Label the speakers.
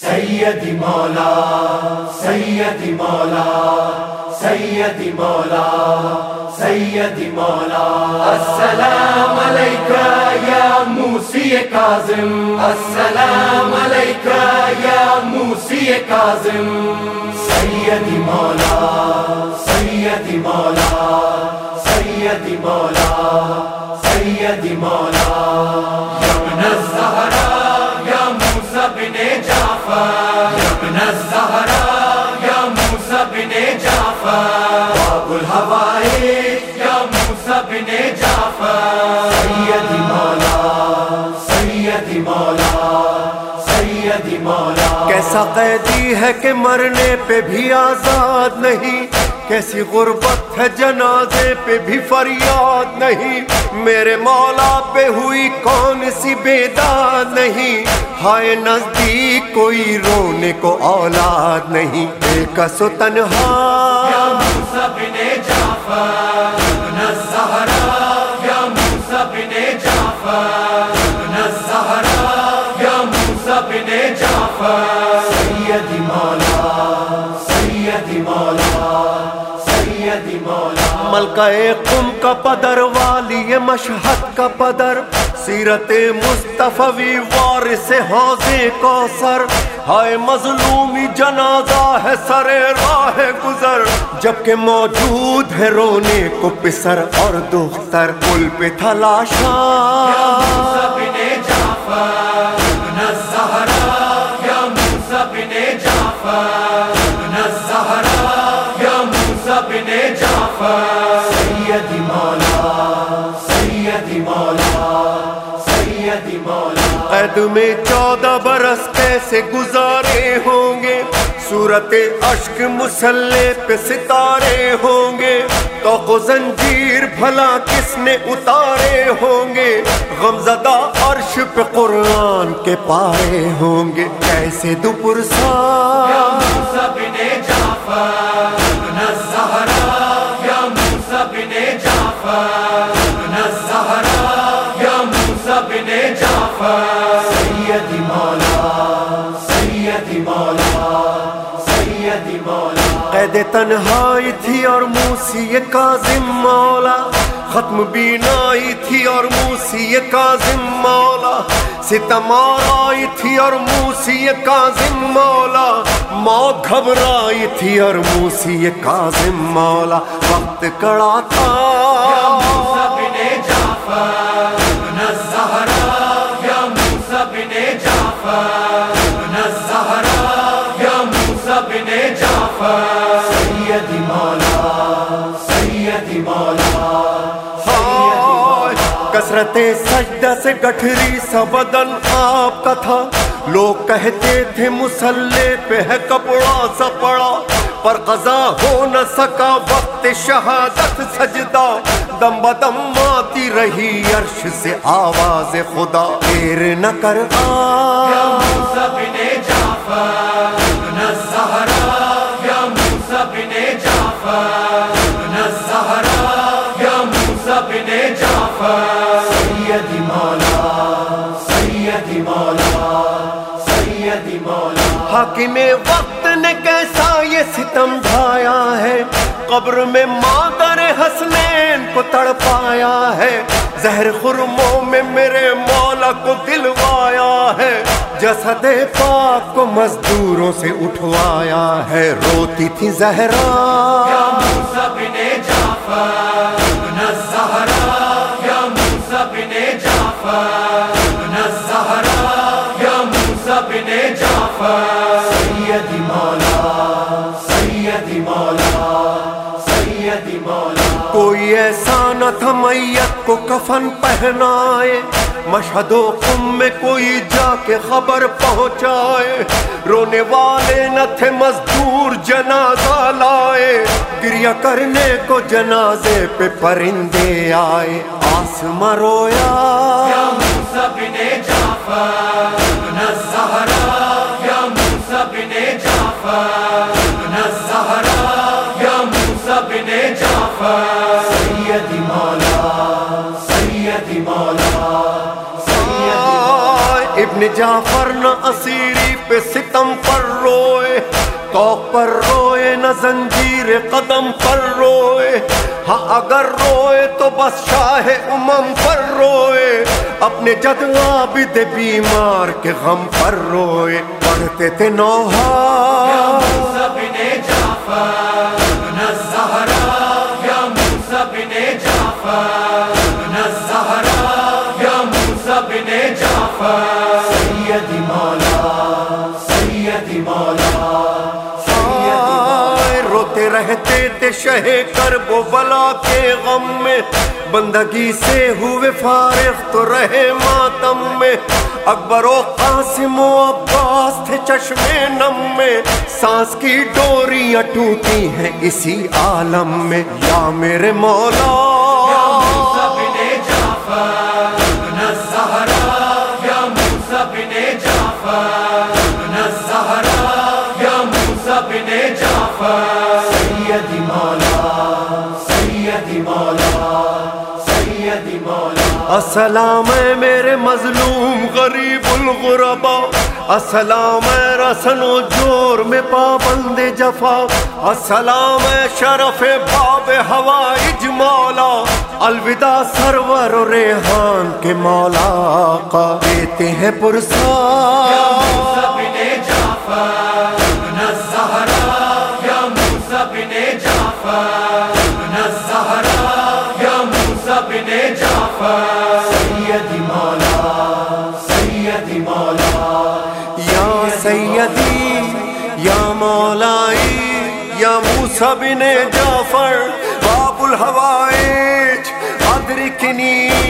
Speaker 1: سیدی مولا سیدی مولا سیدی مولا سیدی مولا۔ السلام علیکہ یا موسی کاظم۔ السلام علیکہ یا موسی کاظم۔ سیدی مولا سیدی مولا۔ مولا۔
Speaker 2: کیسا قیدی ہے کہ مرنے پہ بھی آزاد نہیں؟ کیسی غربت ہے جنازے پہ بھی فریاد نہیں؟ میرے مولا پہ ہوئی کون سی بیداد نہیں؟ ہائے نزدیک کوئی رونے کو اولاد نہیں ایک سو تنہا۔ ملکہ قم کا پدر، والی مشہد کا پدر، سیرت مصطفی وارث حوض کوثر۔ ہائے مظلومی جنازہ ہے سر راہ گزر۔ جبکہ موجود ہے رونے کو پسر اور دختر، پل پہ تھا لاشا
Speaker 1: سیدی مولا سیدی مولا سیدی مولا۔
Speaker 2: قید میں چودہ برس کیسے گزارے ہوں گے؟ صورت اشک مسلح پہ ستارے ہوں گے۔ تو زنجیر بھلا کس نے اتارے ہوں گے؟ غمزدہ عرش پہ قرآن کے پارے ہوں گے۔ کیسے دوپرسا تنہائی تھی اور موسی کاظم مولا۔ ختم بینائی تھی اور موسی کاظم مولا۔ ستم آئی تھی اور موسی کاظم مولا۔ موت گھبرائی تھی اور موسی کاظم مولا۔ وقت کڑا تھا کثرت سجدہ سے گٹھری سا بدن آپ کا تھا لوگ کہتے تھے مسلح پہ ہے کپڑا سا پڑا پر قضا ہو نہ سکا وقت شہادت سجدہ دم بدم آتی رہی عرش سے آواز خدا دیر نہ کر
Speaker 1: یا
Speaker 2: آ ستم ڈھایا ہے قبر میں مادر حسنین کو تڑپایا ہے زہر خرموں میں میرے مولا کو دلوایا ہے جسد پاک کو مزدوروں سے اٹھوایا ہے روتی تھی زہرا
Speaker 1: جعفر
Speaker 2: کو کفن پہنائے، مشہد و قم میں کوئی جا کے خبر پہنچائے۔ رونے والے نہ تھے مزدور، جنازہ لائے۔ گریا کرنے کو جنازے پہ پرندے آئے۔ آسماں
Speaker 1: یا موسیٰ بن جعفر۔ ابن جعفر
Speaker 2: نہ اسیری پہ ستم پر روئے کوک پر روئے، نہ زنجیر قدم پر روئے۔ ہاں اگر روئے تو بس شاہ امم پر روئے۔ اپنے جد عابد بیمار کے غم پر روئے۔ پڑھتے تھے نوحا
Speaker 1: موسیٰ بن جعفر۔
Speaker 2: رہتے شہ کرب و بلا کے غم میں۔ بندگی سے ہوئے فارغ تو رہے ماتم میں۔ اکبر و قاسم و عباس تھے چشمے نم میں۔ سانس کی ڈوریاں ٹوٹی ہیں اسی عالم میں۔ یا میرے مولا۔
Speaker 1: موسیٰ جعفر۔
Speaker 2: السلام ہے میرے مظلوم غریب الغربا السلام ہے رسن و جور میں پابند جفا. السلام ہے شرف باب ہوائج مولا الوداع سرور و ریحان کے مولا آقا دیتے ہیں پرسار سیدی یا مولائی یا موسیٰ بن جعفر باب الحوائج ادرکنی